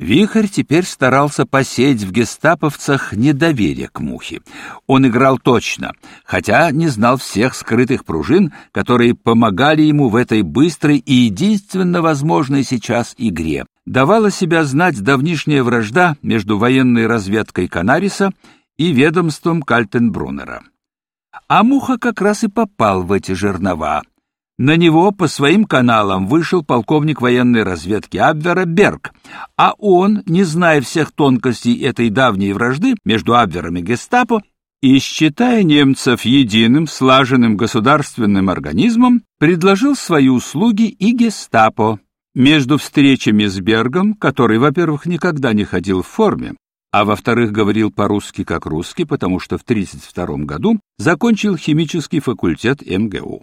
Вихрь теперь старался посеять в гестаповцах недоверие к Мухе. Он играл точно, хотя не знал всех скрытых пружин, которые помогали ему в этой быстрой и единственно возможной сейчас игре. Давала себя знать давнишняя вражда между военной разведкой Канариса и ведомством Кальтенбруннера. А Муха как раз и попал в эти жернова. На него по своим каналам вышел полковник военной разведки Абвера Берг, а он, не зная всех тонкостей этой давней вражды между Абвером и Гестапо, и, считая немцев единым, слаженным государственным организмом, предложил свои услуги и Гестапо. Между встречами с Бергом, который, во-первых, никогда не ходил в форме, а во-вторых, говорил по-русски как русский, потому что в 1932 году закончил химический факультет МГУ.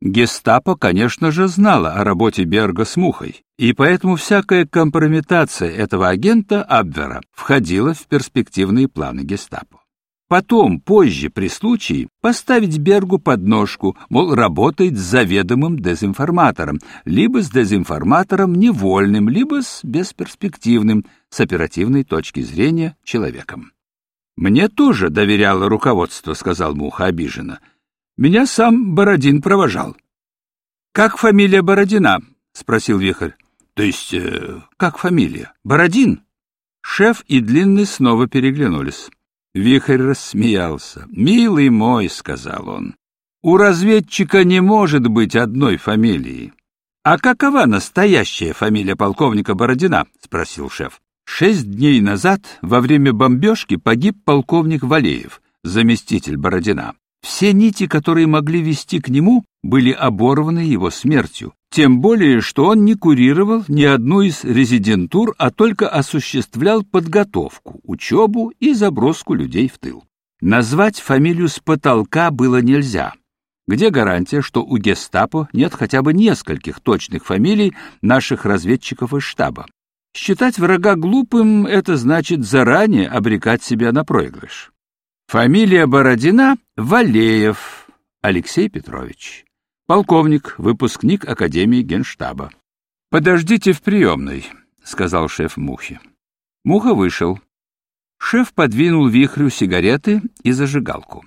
Гестапо, конечно же, знало о работе Берга с Мухой, и поэтому всякая компрометация этого агента Абвера входила в перспективные планы Гестапо. Потом, позже, при случае, поставить Бергу подножку, мол, работает с заведомым дезинформатором, либо с дезинформатором невольным, либо с бесперспективным, с оперативной точки зрения, человеком. «Мне тоже доверяло руководство», — сказал Муха обиженно. Меня сам Бородин провожал. — Как фамилия Бородина? — спросил Вихрь. — То есть, э, как фамилия? Бородин? Шеф и Длинный снова переглянулись. Вихрь рассмеялся. «Милый мой», — сказал он, — «у разведчика не может быть одной фамилии». «А какова настоящая фамилия полковника Бородина?» — спросил шеф. Шесть дней назад, во время бомбежки, погиб полковник Валеев, заместитель Бородина. Все нити, которые могли вести к нему, были оборваны его смертью, тем более, что он не курировал ни одну из резидентур, а только осуществлял подготовку, учебу и заброску людей в тыл. Назвать фамилию с потолка было нельзя. Где гарантия, что у гестапо нет хотя бы нескольких точных фамилий наших разведчиков из штаба? Считать врага глупым — это значит заранее обрекать себя на проигрыш. Фамилия Бородина — Валеев Алексей Петрович. Полковник, выпускник Академии Генштаба. «Подождите в приемной», — сказал шеф Мухи. Муха вышел. Шеф подвинул вихрю сигареты и зажигалку.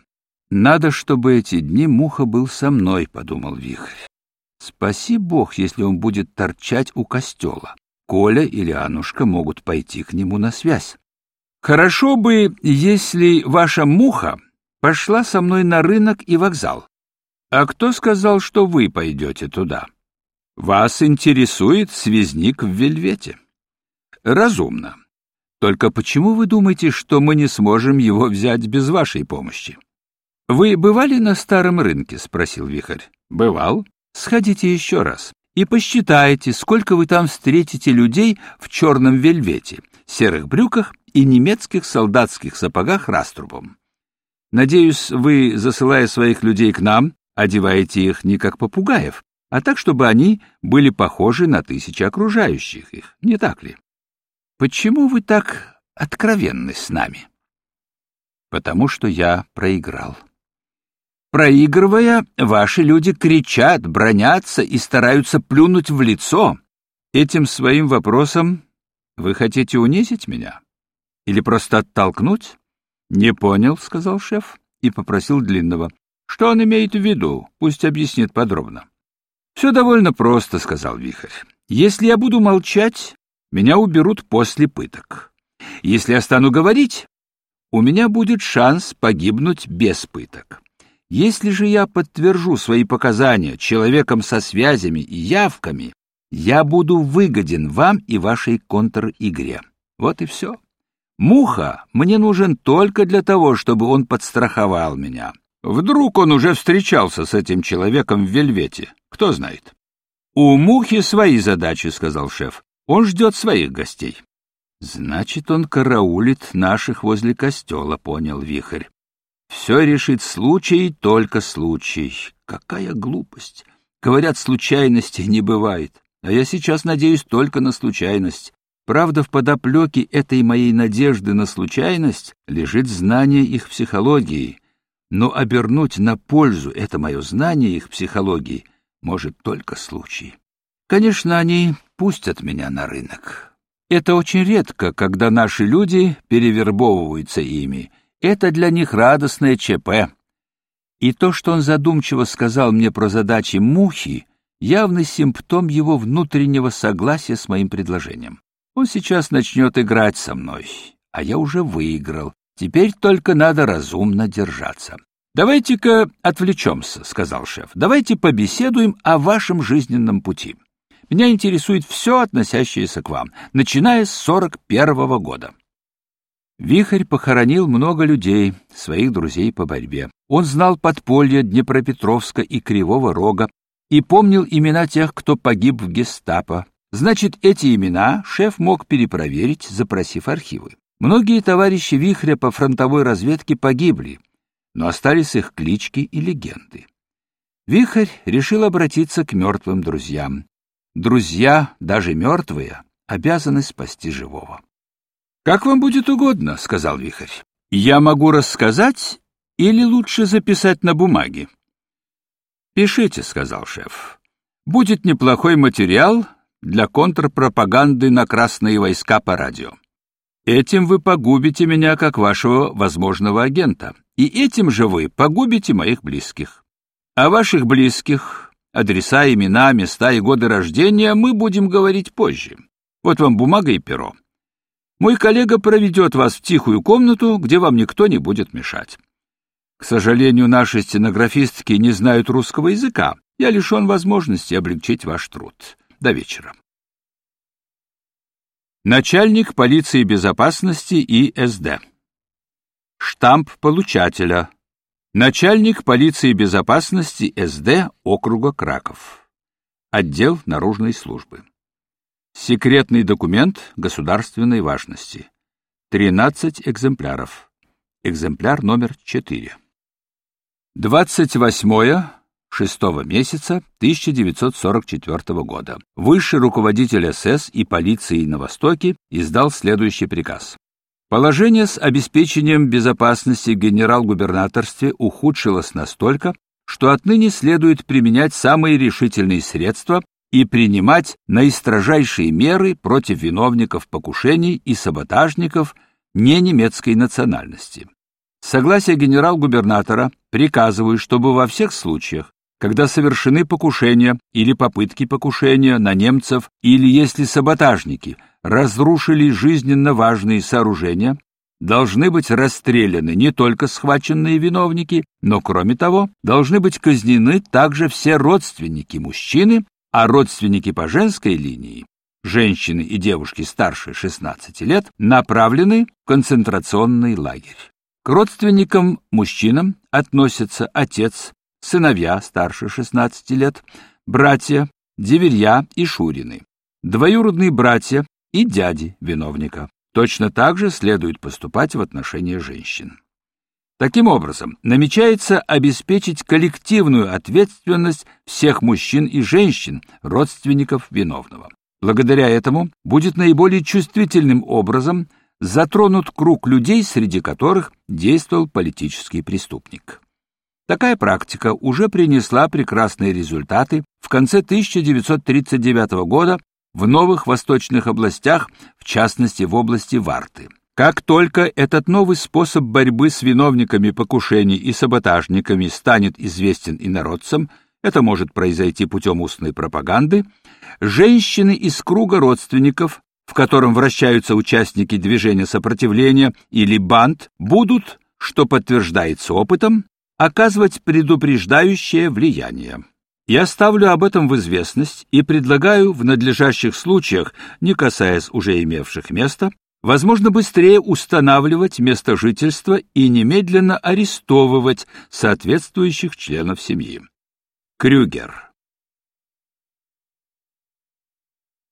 «Надо, чтобы эти дни Муха был со мной», — подумал вихрь. «Спаси Бог, если он будет торчать у костела. Коля или Анушка могут пойти к нему на связь. Хорошо бы, если ваша муха пошла со мной на рынок и вокзал. А кто сказал, что вы пойдете туда? Вас интересует связник в вельвете. Разумно. Только почему вы думаете, что мы не сможем его взять без вашей помощи? Вы бывали на старом рынке? спросил Вихрь. Бывал. Сходите еще раз и посчитайте, сколько вы там встретите людей в черном вельвете, серых брюках и немецких солдатских сапогах раструбом. Надеюсь, вы, засылая своих людей к нам, одеваете их не как попугаев, а так, чтобы они были похожи на тысячи окружающих их, не так ли? Почему вы так откровенны с нами? Потому что я проиграл. Проигрывая, ваши люди кричат, бронятся и стараются плюнуть в лицо. Этим своим вопросом вы хотите унизить меня? Или просто оттолкнуть? Не понял, сказал шеф и попросил длинного. Что он имеет в виду? Пусть объяснит подробно. Все довольно просто, сказал Вихрь. Если я буду молчать, меня уберут после пыток. Если я стану говорить, у меня будет шанс погибнуть без пыток. Если же я подтвержу свои показания человеком со связями и явками, я буду выгоден вам и вашей контр-игре. Вот и все. Муха мне нужен только для того, чтобы он подстраховал меня. Вдруг он уже встречался с этим человеком в Вельвете, кто знает. У Мухи свои задачи, сказал шеф. Он ждет своих гостей. Значит, он караулит наших возле костела, понял Вихрь. Все решит случай, только случай. Какая глупость. Говорят, случайностей не бывает. А я сейчас надеюсь только на случайность. Правда, в подоплеке этой моей надежды на случайность лежит знание их психологии. Но обернуть на пользу это мое знание их психологии может только случай. Конечно, они пустят меня на рынок. Это очень редко, когда наши люди перевербовываются ими. Это для них радостное ЧП. И то, что он задумчиво сказал мне про задачи мухи, явный симптом его внутреннего согласия с моим предложением. Он сейчас начнет играть со мной, а я уже выиграл. Теперь только надо разумно держаться. «Давайте-ка отвлечемся», — сказал шеф. «Давайте побеседуем о вашем жизненном пути. Меня интересует все, относящееся к вам, начиная с сорок первого года». Вихрь похоронил много людей, своих друзей по борьбе. Он знал подполье Днепропетровска и Кривого Рога и помнил имена тех, кто погиб в гестапо. Значит, эти имена шеф мог перепроверить, запросив архивы. Многие товарищи Вихря по фронтовой разведке погибли, но остались их клички и легенды. Вихрь решил обратиться к мертвым друзьям. Друзья, даже мертвые, обязаны спасти живого. «Как вам будет угодно», — сказал Вихрь. «Я могу рассказать или лучше записать на бумаге?» «Пишите», — сказал шеф. «Будет неплохой материал для контрпропаганды на красные войска по радио. Этим вы погубите меня как вашего возможного агента, и этим же вы погубите моих близких. А ваших близких, адреса, имена, места и годы рождения мы будем говорить позже. Вот вам бумага и перо. Мой коллега проведет вас в тихую комнату, где вам никто не будет мешать. К сожалению, наши стенографистки не знают русского языка. Я лишен возможности облегчить ваш труд. До вечера. Начальник полиции безопасности ИСД. Штамп получателя. Начальник полиции безопасности СД округа Краков. Отдел наружной службы. Секретный документ государственной важности. 13 экземпляров. Экземпляр номер 4. 28 шестого месяца 1944 года. Высший руководитель СС и полиции на Востоке издал следующий приказ. Положение с обеспечением безопасности в генерал-губернаторстве ухудшилось настолько, что отныне следует применять самые решительные средства и принимать наистрожайшие меры против виновников покушений и саботажников не немецкой национальности. Согласие генерал-губернатора приказываю, чтобы во всех случаях, когда совершены покушения или попытки покушения на немцев или если саботажники разрушили жизненно важные сооружения, должны быть расстреляны не только схваченные виновники, но, кроме того, должны быть казнены также все родственники мужчины, а родственники по женской линии, женщины и девушки старше 16 лет, направлены в концентрационный лагерь. К родственникам мужчинам относятся отец, сыновья старше 16 лет, братья, деверья и шурины, двоюродные братья и дяди виновника. Точно так же следует поступать в отношении женщин. Таким образом, намечается обеспечить коллективную ответственность всех мужчин и женщин, родственников виновного. Благодаря этому будет наиболее чувствительным образом затронут круг людей, среди которых действовал политический преступник. Такая практика уже принесла прекрасные результаты в конце 1939 года в новых восточных областях, в частности в области Варты. Как только этот новый способ борьбы с виновниками покушений и саботажниками станет известен инородцам, это может произойти путем устной пропаганды, женщины из круга родственников, в котором вращаются участники движения сопротивления или банд, будут, что подтверждается опытом, оказывать предупреждающее влияние. Я ставлю об этом в известность и предлагаю в надлежащих случаях, не касаясь уже имевших места, возможно быстрее устанавливать место жительства и немедленно арестовывать соответствующих членов семьи. Крюгер